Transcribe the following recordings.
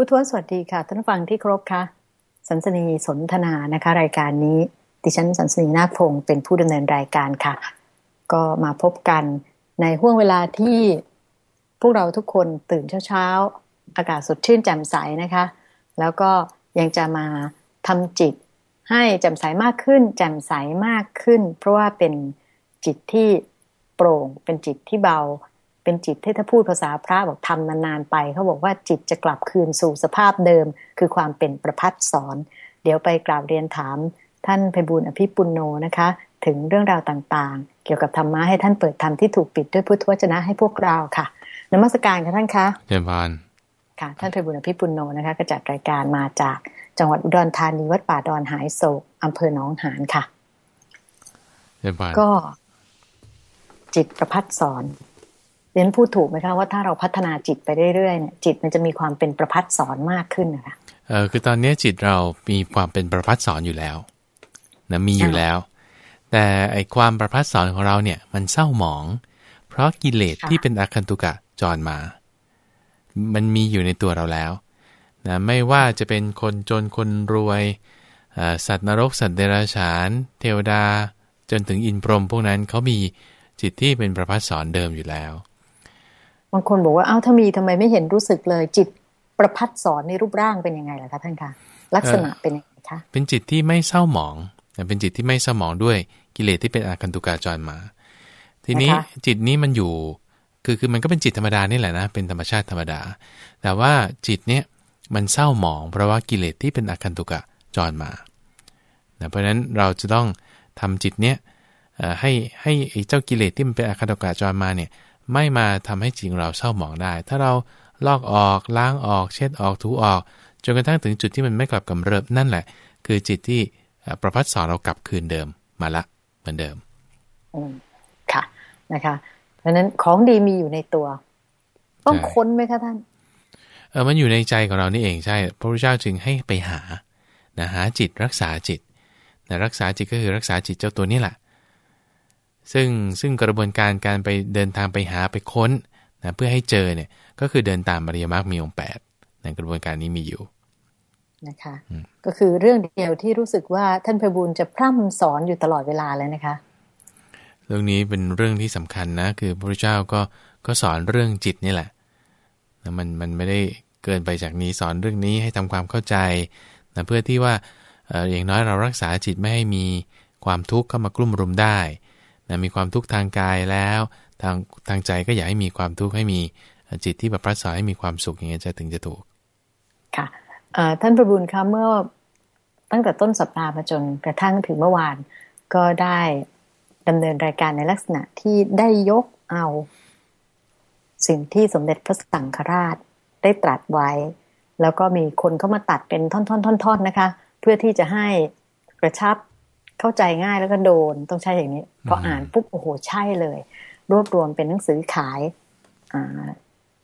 ผู้ทวนสวัสดีค่ะท่านฟังที่ครบค่ะ สันสนีสนทนานะคะ รายการนี้ ดิฉันสันสนีนาคพงศ์เป็นผู้ดำเนินรายการค่ะ ก็มาพบกันในห่วงเวลาที่พวกเราทุกคนตื่นเช้าๆ อากาศสดชื่นแจ่มใสนะคะ แล้วก็ยังจะมาทำจิตให้แจ่มใสมากขึ้น แจ่มใสมากขึ้น เพราะว่าเป็นจิตที่โปร่งเป็นจิตที่เบา เป็นจิตที่ถ้าพูดภาษาพระบอกทำนานๆไป เขาบอกว่าจิตจะกลับคืนสู่สภาพเดิม คือความเป็นประพัดสอน เดี๋ยวไปกราบเรียนถาม ท่านไพบูลอภิปุลโนนะคะ ถึงเรื่องราวต่างๆ เกี่ยวกับธรรมะให้ท่านเปิดธรรมที่ถูกปิดด้วยพุทธวจนะให้พวกเราค่ะนมัสการค่ะท่านคะเยี่ยมพานค่ะท่านไพบุญอภิปุลโนนะคะก็จัดรายการมาจากจังหวัดอุดรธานีวัดป่าดอนหายโศกอำเภอหนองหานค่ะเยี่ยมพานก็จิตประพัดสอนเรียนพูดถูกไหมคะว่าถ้าเราพัฒนาจิตไปเรื่อยๆเนี่ยจิตมันจะมีความเป็นประพัดสอนมากขึ้นนะคะเออคือตอนนี้จิตเรามีความเป็นประพัดสอนอยู่แล้วนะมีอยู่แล้ว แต่ไอความประพัดสอนของเราเนี่ยมันเศร้าหมอง เพราะกิเลสค่ะที่เป็นอาคันตุกะจรมา มันมีอยู่ในตัวเราแล้วนะไม่ว่าจะเป็นคนจนคนรวยเอ่อสัตว์นรกสัตว์เดรัจฉาน เทวดา จนถึงอินพรหมพวกนั้นเขามีจิตที่เป็นประพัดสอนเดิมอยู่แล้ว บางคนบอกว่าเอ้าถ้ามีทำไมไม่เห็นรู้สึกเลย จิตประพัดสอนในรูปร่างเป็นยังไงล่ะคะท่านคะลักษณะเป็นยังไงคะเป็นจิตที่ไม่เศร้าหมองนะเป็นจิตที่ไม่เศร้าหมองด้วยกิเลสที่เป็นอาคันตุกาจรมา ทีนี้นะคะจิตนี้มันอยู่คือคือมันก็เป็นจิตธรรมดานี่แหละนะเป็นธรรมชาติธรรมดา แต่ว่าจิตเนี้ยมันเศร้าหมอง เพราะว่ากิเลสที่เป็นอาคันตุกะจรมานะเพราะฉะนั้นเราจะต้องทำจิตเนี้ยเอ่อให้ให้ไอ้เจ้ากิเลสที่มันเป็นอาคันตุกะจรมาเนี่ย ไม่มาทำให้จิตของเราเศร้าหมองได้ ถ้าเราลอกออกล้างออก เช็ดออกถูออก จนกระทั่งถึงจุดที่มันไม่กลับกำเริบนั่นแหละ คือจิตที่เอ่อประพัดสอนเรากลับคืนเดิมมาละเหมือนเดิมอืมค่ะนะคะ เพราะฉะนั้นของดีมีอยู่ในตัว ต้องใช่ค้นไหมคะท่านเออมันอยู่ในใจของเรานี่เองใช่ พระพุทธเจ้าจึงให้ไปหานะหาจิตรักษาจิตนะรักษาจิตก็คือรักษาจิตเจ้าตัวนี้แหละ ซึ่งซึ่งกระบวนการการไปเดินทางไปหาไปค้นนะเพื่อให้เจอเนี่ยก็คือเดินตามอริยมรรคมีองค์แปดนะกระบวนการนี้มีอยู่นะคะอืมก็คือเรื่องเดียวที่รู้สึกว่าท่านไพบูลย์จะพร่ำสอนอยู่ตลอดเวลาเลยนะคะ เรื่องนี้เป็นเรื่องที่สำคัญนะคือพระพุทธเจ้าก็ก็สอนเรื่องจิตนี่แหละนะมันมันไม่ได้เกินไปจากนี้สอนเรื่องนี้ให้ทำความเข้าใจนะเพื่อที่ว่าเอ่ออย่างน้อยเรารักษาจิตไม่ให้มีความทุกข์เข้ามากลุ่มรุมได้ นะมีความทุกข์ทางกายแล้ว ทางทางใจก็อย่าให้มีความทุกข์ให้มีจิตที่แบบพระสอนให้มีความสุขอย่างเงี้ยจะถึงจะถูก ค่ะท่านประบุญคะเมื่อตั้งแต่ต้นสัปดาห์มาจนกระทั่งถึงเมื่อวาน ก็ได้ดำเนินรายการในลักษณะที่ได้ยกเอาสิ่งที่สมเด็จพระสังฆราชได้ตรัสไว้ แล้วก็มีคนเข้ามาตัดเป็นท่อนๆๆๆนะคะ เพื่อที่จะให้กระชับ เข้าใจง่ายแล้วก็โดนต้องใช้อย่างนี้พออ่านปุ๊บโอ้โหใช่เลย รวบรวมเป็นหนังสือขายอ่า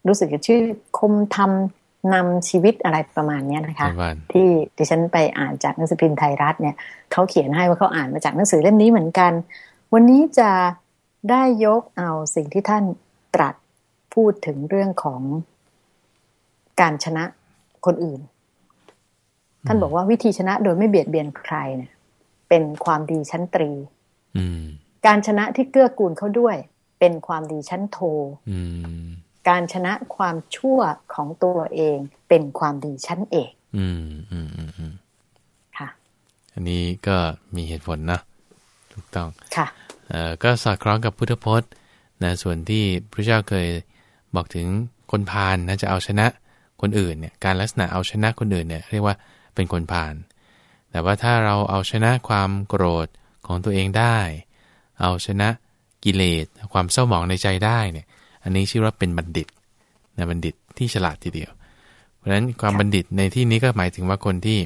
รู้สึกจะชื่อคมทำนำชีวิตอะไรประมาณเนี้ยนะคะใช่บ้านที่ดิฉันไปอ่านจากหนังสือพิมพ์ไทยรัฐเนี่ยเขาเขียนให้ว่าเขาอ่านมาจากหนังสือเล่มนี้เหมือนกัน วันนี้จะได้ยกเอาสิ่งที่ท่านตรัสพูดถึงเรื่องของการชนะคนอื่น ท่านบอกว่าวิธีชนะโดยไม่เบียดเบียนใครเนี่ย เป็นความดีชั้นตรีอืมการชนะที่เกื้อกูลเขาด้วย เป็นความดีชั้นโทอืมการชนะความชั่วของตัวเองเป็นความดีชั้นเอกอืมอืมอืมอืมค่ะ อันนี้ก็มีเหตุผลนะถูกต้องค่ะเอ่อก็สอดคล้องกับพุทธพจน์นะส่วนที่พระเจ้าเคยบอกถึงคนพาลนะจะเอาชนะคนอื่นเนี่ยการลักษณะเอาชนะคนอื่นเนี่ยเรียกว่าเป็นคนพาล แต่ว่าถ้าเราเอาชนะความโกรธของตัวเองได้ เอาชนะกิเลสความเศร้าหมองในใจได้เนี่ยอันนี้ชื่อว่าเป็นบัณฑิตนะบัณฑิตที่ฉลาดทีเดียว เพราะฉะนั้นความค่ะบัณฑิตในที่นี้ก็หมายถึงว่าคนที่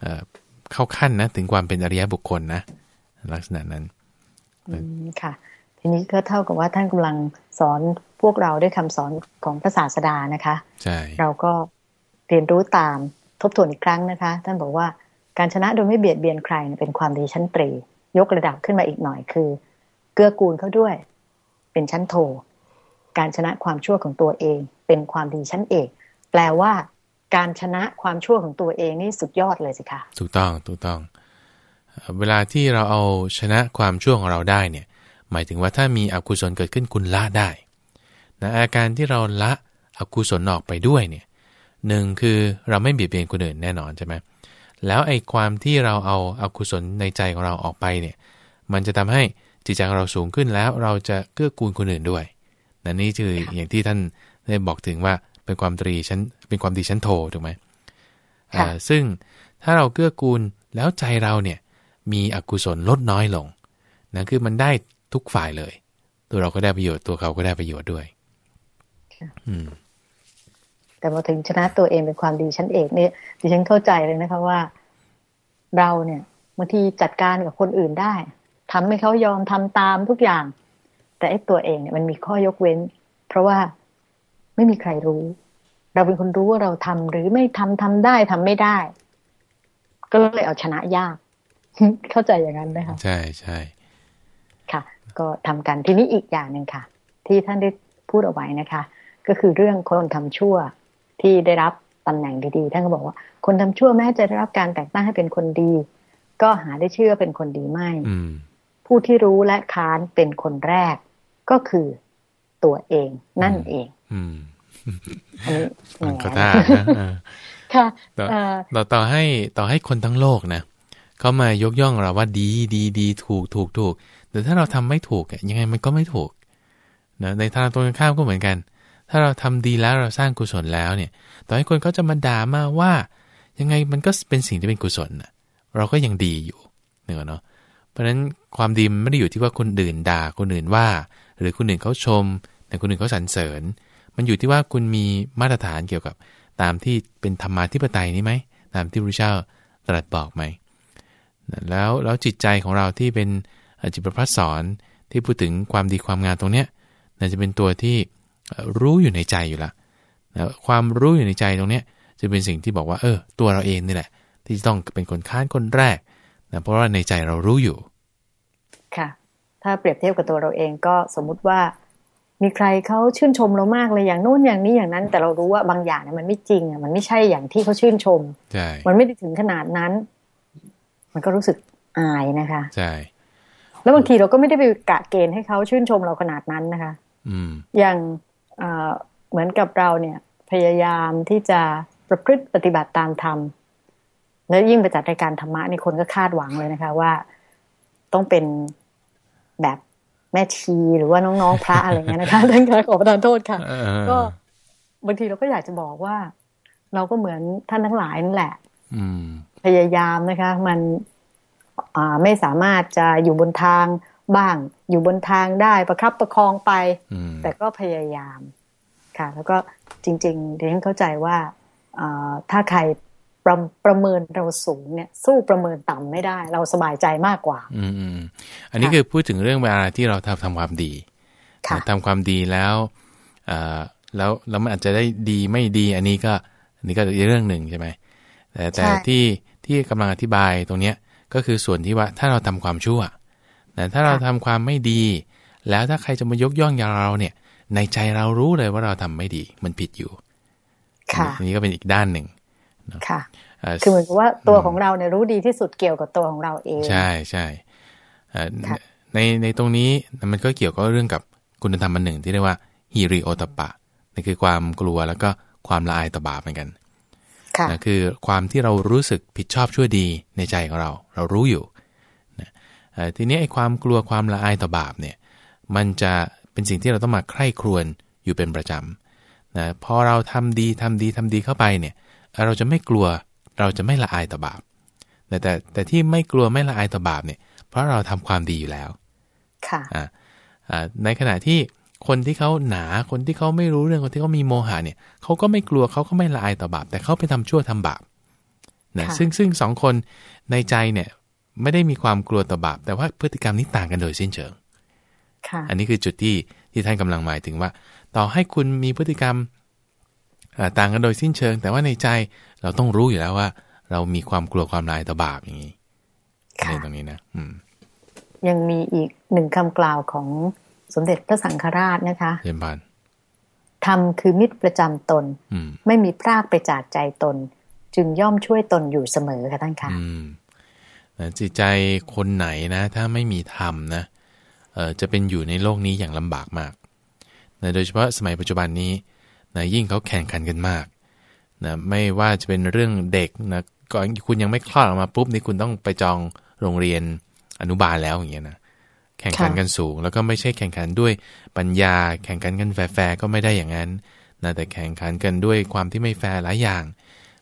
เอ่อเข้าขั้นนะถึงความเป็นอริยบุคคลนะลักษณะนั้นอืมค่ะ ทีนี้ก็เท่ากับว่าท่านกำลังสอนพวกเราด้วยคำสอนของพระศาสดานะคะ ใช่ เราก็เรียนรู้ตามทบทวนอีกครั้งนะคะ ท่านบอกว่า การชนะโดยไม่เบียดเบียนใครเป็นความดีชั้นตรี ยกระดับขึ้นมาอีกหน่อยคือ เกื้อกูลเขาด้วย เป็นชั้นโท การชนะความชั่วของตัวเอง เป็นความดีชั้นเอก แปลว่า การชนะความชั่วของตัวเองนี่สุดยอดเลยสิคะถูกต้องถูกต้อง เวลาที่เราเอาชนะความชั่วของเราได้เนี่ย หมายถึงว่าถ้ามีอกุศลเกิดขึ้นคุณละได้นะอาการที่เราละอกุศลออกไปด้วยเนี่ยหนึ่งคือเราไม่เบียดเบียนคนอื่นแน่นอนใช่ไหม แล้วไอ้ความที่เราเอาอากุศลในใจของเราออกไปเนี่ย มันจะทำให้จิตใจของเราสูงขึ้นแล้วเราจะเกื้อกูลคนอื่นด้วยนั่นนี่คืออย่างที่ท่านได้บอกถึงว่าเป็นความตรีชั้นเป็นความดีชั้นโทถูกไหมอ่าซึ่งถ้าเราเกื้อกูลแล้วใจเราเนี่ยมีอกุศลลดน้อยลงนั่นคือมันได้ทุกฝ่ายเลย ตัวเราก็ได้ประโยชน์ตัวเขาก็ได้ประโยชน์ด้วย อืม แต่พอถึงชนะตัวเองเป็นความดีชั้นเอกเนี่ยดิฉันเข้าใจเลยนะคะว่า เราเนี่ยบางทีจัดการกับคนอื่นได้ทำให้เขายอมทำตามทุกอย่าง แต่ไอ้ตัวเองเนี่ยมันมีข้อยกเว้น เพราะว่าไม่มีใครรู้ เราเป็นคนรู้ว่าเราทำหรือไม่ทำทำได้ทำไม่ได้ ก็เลยเอาชนะยาก เข้าใจอย่างนั้นไหมคะใช่ใช่ค่ะ ก็ทำกันทีนี้อีกอย่างหนึ่งค่ะ ที่ท่านได้พูดเอาไว้นะคะ ก็คือเรื่องคนทำชั่ว ที่ได้รับตำแหน่งดีๆ ท่านก็บอกว่า คนทำชั่วแม้จะได้รับการแต่งตั้งให้เป็นคนดี ก็หาได้เชื่อเป็นคนดีไม่ผู้ที่รู้และค้านเป็นคนแรก ก็คือตัวเองนั่นเองอันนี้มันก็ได้ค่ะต่อต่อให้ต่อให้คนทั้งโลกนะเขามายกย่องเราว่าดีดีดีถูกถูกถูกแต่ถ้าเราทำไม่ถูกยังไงมันก็ไม่ถูกนะในทางตรงกันข้ามก็เหมือนกัน ถ้าเราทำดีแล้วเราสร้างกุศลแล้วเนี่ย ต่อให้คนเขาจะมาด่ามาว่า ยังไงมันก็เป็นสิ่งที่เป็นกุศลนะเราก็ยังดีอยู่เนอะเนาะเพราะฉะนั้นความดีมันไม่ได้อยู่ที่ว่าคนอื่นด่าคนอื่นว่า หรือคนอื่นเขาชม แต่คนอื่นเขาสรรเสริญ มันอยู่ที่ว่าคุณมีมาตรฐานเกี่ยวกับ ตามที่เป็นธรรมาธิปไตยนี้ไหมตามที่พระเจ้าตรัสบอกไหมแล้วแล้วจิตใจของเราที่เป็นจิตประพัสสอนที่พูดถึงความดีความงามตรงเนี้ยน่าจะเป็นตัวที่ รู้อยู่ในใจอยู่ละนะความรู้อยู่ในใจตรงเนี้ยจะเป็นสิ่งที่บอกว่า เออ ตัวเราเองนี่แหละ ที่ต้องเป็นคนค้านคนแรกนะเพราะว่าในใจเรารู้อยู่ ค่ะ ถ้าเปรียบเทียบกับตัวเราเองก็สมมุติว่า มีใครเขาชื่นชมเรามากเลยอย่างโน้นอย่างนี้อย่างนั้น แต่เรารู้ว่าบางอย่างเนี่ยมันไม่จริงอะมันไม่ใช่อย่างที่เขาชื่นชมใช่มันไม่ได้ถึงขนาดนั้น มันก็รู้สึกอายนะคะใช่แล้วบางทีเราก็ไม่ได้ไปกะเกณฑ์ให้เขาชื่นชมเราขนาดนั้นนะคะ อืมอย่าง เหมือนกับเราเนี่ย พยายามที่จะประพฤติปฏิบัติตามธรรมแล้วยิ่งไปจัดรายการธรรมะนี่คนก็คาดหวังเลยนะคะ ว่าต้องเป็นแบบแม่ชีหรือว่าน้องๆพระอะไรเงี้ยนะคะท่านคะขอประทานโทษค่ะ ก็บางทีเราก็อยากจะบอกว่า เราก็เหมือนท่านทั้งหลายนั่นแหละพยายามนะคะ มันไม่สามารถจะอยู่บนทาง บ้าง อยู่บนทางได้ประคับประคองไป แต่ก็พยายามค่ะ แล้วก็จริงๆเดี๋ยวฉันเข้าใจว่าถ้าใครประประเมินเราสูงเนี่ย สู้ประเมินต่ำไม่ได้ เราสบายใจมากกว่า อืมอันนี้คือพูดถึงเรื่องเวลาที่เราทำทำความดีทำความดีแล้วแล้วแล้วมันอาจจะได้ดีไม่ดี อันนี้ก็อันนี้ก็อีกเรื่องหนึ่งใช่ไหมแต่แต่ที่ที่กำลังอธิบายตรงเนี้ยก็คือส่วนที่ว่าถ้าเราทำความชั่ว แต่ถ้าเราทำความไม่ดี แล้วถ้าใครจะมายกย่องอย่างเราเนี่ย ในใจเรารู้เลยว่าเราทำไม่ดี มันผิดอยู่ ค่ะนี่ก็เป็นอีกด้านหนึ่งค่ะคือเหมือนกับว่าตัวของเราเนี่ยรู้ดีที่สุดเกี่ยวกับตัวของเราเอง ใช่ใช่ในในตรงนี้มันก็เกี่ยวกับเรื่องกับคุณธรรมอันหนึ่งที่เรียกว่าฮิริโอตปะนั่นคือความกลัวแล้วก็ความละอายต่อบาปเหมือนกันนะคือความที่เรารู้สึกผิดชอบชั่วดีในใจของเรา เรารู้อยู่นะ ทีนี้ไอ้ความกลัวความละอายต่อบาปเนี่ยมันจะเป็นสิ่งที่เราต้องมาใคร่ครวญอยู่เป็นประจำนะพอเราทำดีทำดีทำดีเข้าไปเนี่ยเราจะไม่กลัวเราจะไม่ละอายต่อบาปแต่แต่แต่ที่ไม่กลัวไม่ละอายต่อบาปเนี่ยเพราะเราทำความดีอยู่แล้วค่ะอ่าในขณะที่คนที่เขาหนาคนที่เขาไม่รู้เรื่องคนที่เขามีโมหะเนี่ยเขาก็ไม่กลัวเขาก็ไม่ละอายต่อบาป แต่เขาไปทำชั่วทำบาปนะซึ่งซึ่งสองคนในใจเนี่ย ไม่ได้มีความกลัวต่อบาป แต่ว่าพฤติกรรมนี้ต่างกันโดยสิ้นเชิงอันนี้คือจุดที่ที่ท่านกำลังหมายถึงว่า ต่อให้คุณมีพฤติกรรมต่างกันโดยสิ้นเชิง แต่ว่าในใจเราต้องรู้อยู่แล้วว่า เรามีความกลัวความลายต่อบาปอย่างนี้ในตรงนี้นะอืมยังมีอีกหนึ่งคำกล่าวของสมเด็จพระสังฆราชนะคะเยี่ยมบานธรรมคือมิตรประจำตนอืมไม่มีพรากไปจากใจตน จึงย่อมช่วยตนอยู่เสมอค่ะท่านค่ะอืมนะ จิตใจคนไหนนะถ้าไม่มีธรรมนะจะเป็นอยู่ในโลกนี้อย่างลำบากมากนะโดยเฉพาะสมัยปัจจุบันนี้นะยิ่งเขาแข่งขันกันมากนะไม่ว่าจะเป็นเรื่องเด็กนะก่อนคุณยังไม่คลอดออกมาปุ๊บนี่คุณต้องไปจองโรงเรียนอนุบาลแล้วอย่างเงี้ยนะแข่งขันกันสูง แล้วก็ไม่ใช่แข่งขันด้วยปัญญา แข่งขันกันแฟร์ก็ไม่ได้อย่างนั้นนะแต่แข่งขันกันด้วยความที่ไม่แฟร์หลายอย่าง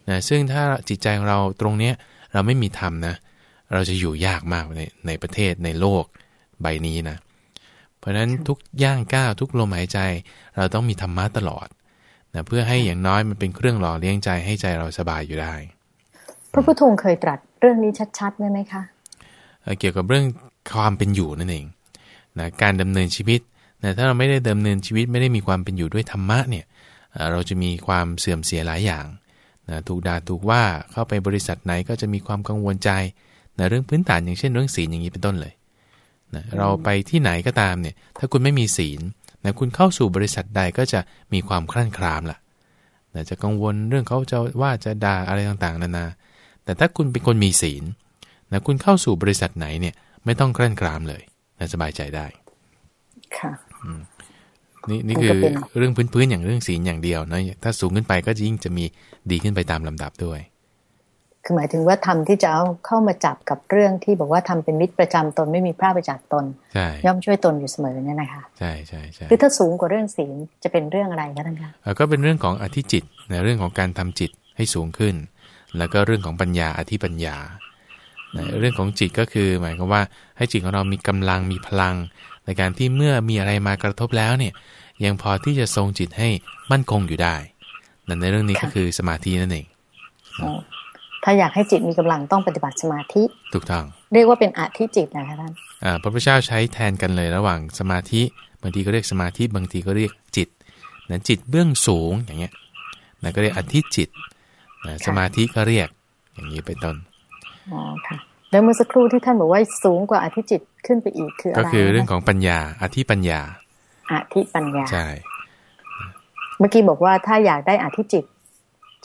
นะซึ่งถ้าจิตใจของเราตรงเนี้ยเราไม่มีธรรมนะ เราจะอยู่ยากมากในในประเทศในโลกใบนี้นะ เพราะฉะนั้นทุกย่างก้าวทุกลมหายใจ เราต้องมีธรรมะตลอดนะเพื่อให้อย่างน้อยมันเป็นเครื่องหล่อเลี้ยงใจให้ใจเราสบายอยู่ได้ พระพุทธองค์เคยตรัสเรื่องนี้ชัดๆไหมไหมคะเอ่อเกี่ยวกับเรื่องความเป็นอยู่นั่นเองนะการดำเนินชีวิตนะถ้าเราไม่ได้ดำเนินชีวิตไม่ได้มีความเป็นอยู่ด้วยธรรมะเนี่ยเอ่อเราจะมีความเสื่อมเสียหลายอย่างนะถูกด่าถูกว่าเข้าไปบริษัทไหนก็จะมีความกังวลใจ นะเรื่องพื้นฐานอย่างเช่นเรื่องศีลอย่างนี้เป็นต้นเลยนะเราไปที่ไหนก็ตามเนี่ย ถ้าคุณไม่มีศีลนะคุณเข้าสู่บริษัทใดก็จะมีความครั่นครามล่ะนะจะกังวลเรื่องเขาจะว่าจะด่าอะไรต่างๆ นานา แต่ถ้าคุณเป็นคนมีศีลนะคุณเข้าสู่บริษัทไหนเนี่ย ไม่ต้องครั่นครามเลยนะสบายใจได้ ค่ะนี่นี่มันคืก็อเป็นเรื่องพื้นๆอย่างเรื่องศีลอย่างเดียวนะถ้าสูงขึ้นไปก็จะยิ่งจะมีดีขึ้นไปตามลำดับด้วย คือหมายถึงว่าทำที่จะเอาเข้ามาจับกับเรื่องที่บอกว่าทำเป็นมิตรประจำตนไม่มีพรากไปจากตนใช่ย่อมช่วยตนอยู่เสมอเนี่ยนะคะใช่ใช่ใช่หรือถ้าสูงกว่าเรื่องศีลจะเป็นเรื่องอะไรคะท่านคะเอ่อก็เป็นเรื่องของอธิจิตในเรื่องของการทำจิตให้สูงขึ้น แล้วก็เรื่องของปัญญาอธิปัญญาในเรื่องของจิตก็คือหมายความว่าให้จิตของเรามีกำลังมีพลัง ในการที่เมื่อมีอะไรมากระทบแล้วเนี่ยยังพอที่จะทรงจิตให้มั่นคงอยู่ได้นั่นในเรื่องนี้ก็คือสมาธินั่นเองอ๋อ ถ้าอยากให้จิตมีกำลังต้องปฏิบัติสมาธิ ถูกต้อง เรียกว่าเป็นอธิจิตนะคะท่านอ่าพระพุทธเจ้าใช้แทนกันเลยระหว่างสมาธิบางทีก็เรียกสมาธิบางทีก็เรียกจิตนะจิตเบื้องสูงอย่างเงี้ยนะก็เรียกอธิจิตนะสมาธิก็เรียกอย่างนี้เป็นต้นอ๋อค่ะแล้วเมื่อสักครู่ที่ท่านบอกว่าสูงกว่าอธิจิตขึ้นไปอีกคืออะไรก็คือเรื่องนะของปัญญาอธิปัญญาอธิปัญญาใช่เมื่อกี้บอกว่าถ้าอยากได้อธิจิต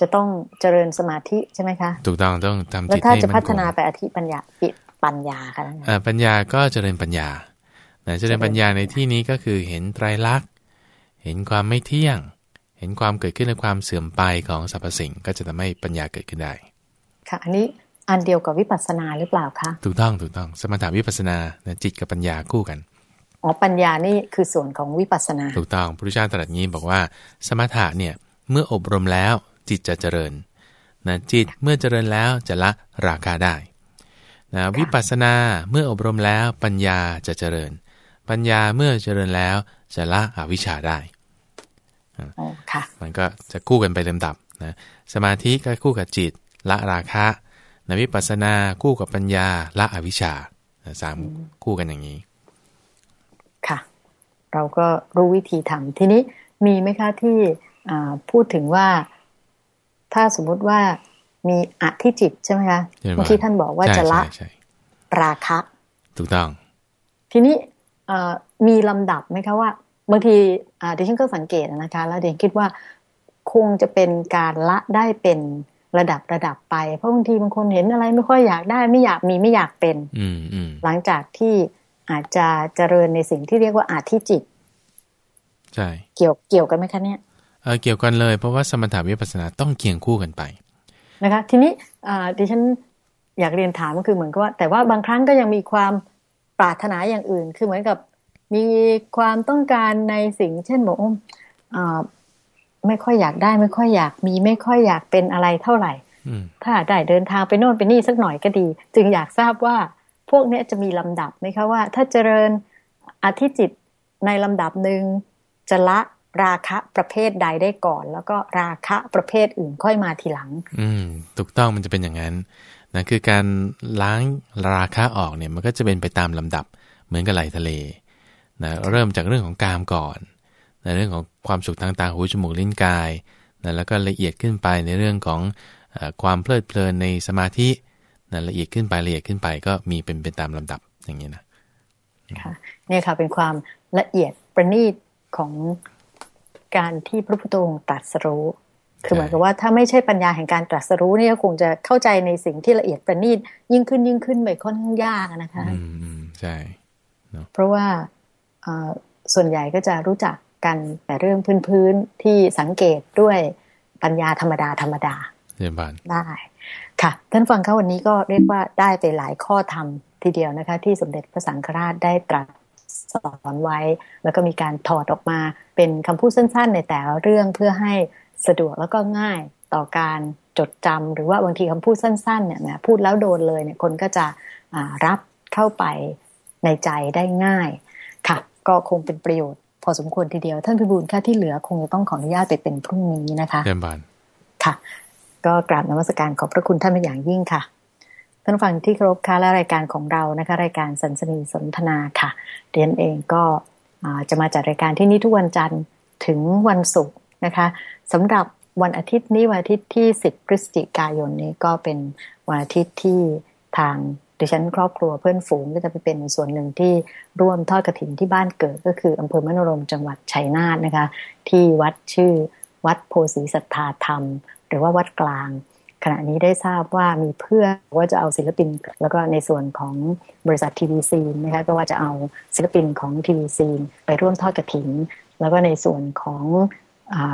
จะต้องเจริญสมาธิใช่ไหมคะถูกต้องต้องทำแล้วจิตถ้าให้จะมัพันฒคงนาไปอธิปัญญาปิปัญญาค่ะท่านคะอ่าปัญญาก็เจริญปัญญานะเจริญปัญญาในที่นี้ก็คือเห็นไตรลักษณ์ เห็นความไม่เที่ยง เห็นความเกิดขึ้นและความเสื่อมไปของสรรพสิ่งก็จะทำให้ปัญญาเกิดขึ้นได้ ค่ะ อันนี้อันเดียวกับวิปัสสนาหรือเปล่าคะถูกต้องถูกต้อง สมถาวิปัสสนานะจิตกับปัญญาคู่กันอ๋อปัญญานี่คือส่วนของวิปัสสนา ถูกต้องพระพุทธเจ้าตรัสงี้บอกว่า สมถะเนี่ยเมื่ออบรมแล้ว จิตจะเจริญนะจิตเมื่อเจริญแล้วจะละราคะได้นะวิปัสสนาเมื่ออบรมแล้วปัญญาจะเจริญ ปัญญาเมื่อเจริญแล้วจะละอวิชชาได้อ๋อค่ะมันก็จะคู่กันไปลำดับนะสมาธิก็คู่กับจิต ละราคะนะวิปัสสนาคู่กับปัญญาละอวิชชานะสามคู่กันอย่างนี้ ค่ะ เราก็รู้วิธีทำทีนี้มีไหมคะที่อ่าพูดถึงว่า ถ้าสมมุติว่ามีอธิจิตใช่ไหมคะเห็นไหมเมื่อกี้ท่านบอกว่าใช่จะละใช่ใช่ราคะ ถูกต้อง ทีนี้เอ่อมีลำดับไหมคะว่าบางทีอ่าดิฉันก็สังเกตนะคะ แล้วดิฉันคิดว่าคงจะเป็นการละได้เป็นระดับระดับไป เพราะบางทีบางคนเห็นอะไรไม่ค่อยอยากได้ไม่อยากมีไม่อยากเป็นอืมอืมหลังจากที่อาจจะเจริญในสิ่งที่เรียกว่าอาธิจิต ใช่ เกี่ยวเกี่ยวกันไหมคะเนี่ย เออเกี่ยวกันเลย เพราะว่าสมถะวิปัสสนาต้องเคียงคู่กันไปนะคะ ทีนี้อ่าดิฉันอยากเรียนถามก็คือเหมือนกับว่า แต่ว่าบางครั้งก็ยังมีความปรารถนาอย่างอื่น คือเหมือนกับมีความต้องการในสิ่ง เช่นบอกว่าอ่าไม่ค่อยอยากได้ ไม่ค่อยอยากมีไม่ค่อยอยากเป็นอะไรเท่าไหร่อืมถ้าได้เดินทางไปโน่นไปนี่สักหน่อยก็ดี จึงอยากทราบว่าพวกเนี้ยจะมีลำดับไหมคะว่า ถ้าเจริญอธิจิตในลำดับหนึ่งจะละ ราคะประเภทใดได้ก่อน แล้วก็ราคะประเภทอื่นค่อยมาทีหลัง อืม ถูกต้องมันจะเป็นอย่างนั้นนะคือการล้างราคะออกเนี่ยมันก็จะเป็นไปตามลำดับเหมือนกับไหลทะเลนะเริ่มจากเรื่องของกามก่อนนะเรื่องของความสุขทางตาหูจมูกลิ้นกายนะแล้วก็ละเอียดขึ้นไปในเรื่องของเออความเพลิดเพลินในสมาธินะละเอียดขึ้นไปละเอียดขึ้นไปก็มีเป็นเป็นตามลำดับอย่างนี้นะค่ะเนี่ยค่ะเป็นความละเอียดประณีตของ การที่พระพุทธองค์ตรัสรู้คือเหมือนกับว่าถ้าไม่ใช่ปัญญาแห่งการตรัสรู้เนี่ยคงจะเข้าใจในสิ่งที่ละเอียดประณีตยิ่งขึ้นยิ่งขึ้นไปค่อนข้างยากนะคะอืมใช่เพราะว่าส่วนใหญ่ก็จะรู้จักกันแต่เรื่องพื้นๆที่สังเกตด้วยปัญญาธรรมดาธรรมดาเรียนบานได้ค่ะ ท่านฟังเขาวันนี้ก็เรียกว่าได้ไปหลายข้อธรรมทีเดียวนะคะ ที่สมเด็จพระสังฆราชได้ตรัส สอนไว้ แล้วก็มีการถอดออกมาเป็นคำพูดสั้น ๆ ในแต่ละเรื่องเพื่อให้สะดวกแล้วก็ง่ายต่อการจดจำหรือว่าบางทีคำพูดสั้นๆเนี่ยพูดแล้วโดนเลยเนี่ยคนก็จะรับเข้าไปในใจได้ง่ายค่ะ ก็คงเป็นประโยชน์พอสมควรทีเดียว ท่านพิบูลค่าที่เหลือคงจะต้องขออนุญาตไปเป็นพรุ่งนี้นะคะเรียนบานค่ะ ก็กราบนมัสการขอบพระคุณท่านเป็นอย่างยิ่งค่ะ ท่านฟังที่เคารพค่ะและรายการของเรานะคะ รายการสันสนีสนทนาค่ะเรียนเองก็จะมาจัดรายการที่นี่ทุกวันจันทร์ถึงวันศุกร์นะคะสำหรับวันอาทิตย์นี้วันอาทิตย์ที่ 10พฤศจิกายนนี้ก็เป็นวันอาทิตย์ที่ทางดิฉันครอบครัวเพื่อนฝูงก็จะไปเป็นส่วนหนึ่งที่ร่วมทอดกระถินที่บ้านเกิดก็คืออำเภอมโนรมจังหวัดชัยนาธนะคะ ที่วัดชื่อวัดโพสีสัทธาธรรม หรือว่าวัดกลาง ขณะนี้ได้ทราบว่ามีเพื่อว่าจะเอาศิลปิน แล้วก็ในส่วนของบริษัททีวีซีนะคะก็ว่าจะเอาศิลปินของทีวีซีไปร่วมทอดกระถิ่นแล้วก็ในส่วนของ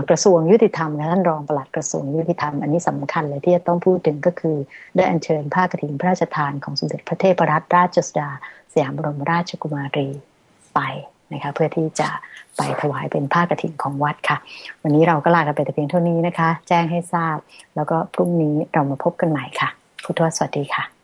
กระทรวงยุติธรรมนะท่านรองปลัดกระทรวงยุติธรรมอันนี้สำคัญเลยที่จะต้องพูดถึงก็คือ ได้อัญเชิญผ้ากระถิ่นพระราชทานของสมเด็จพระเทพรัตนราชสุดาสยามบรมราชกุมารีไป นะคะเพื่อที่จะไปถวายเป็นผ้ากรถินของวัดค่ะ วันนี้เราก็ลากันไปแต่เพียงเท่านี้นะคะ แจ้งให้ทราบ แล้วก็พรุ่งนี้เรามาพบกันใหม่ค่ะพุทธวสวัสดีค่ะ